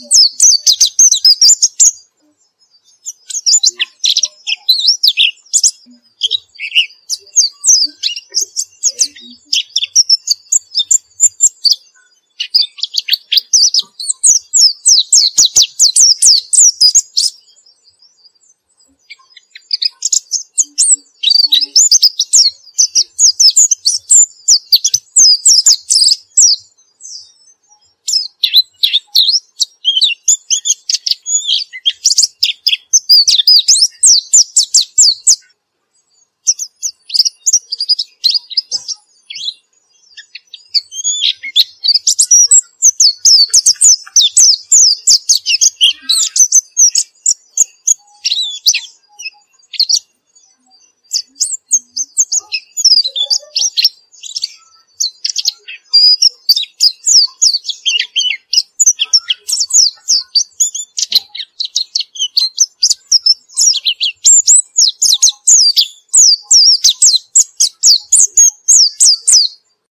Gracias.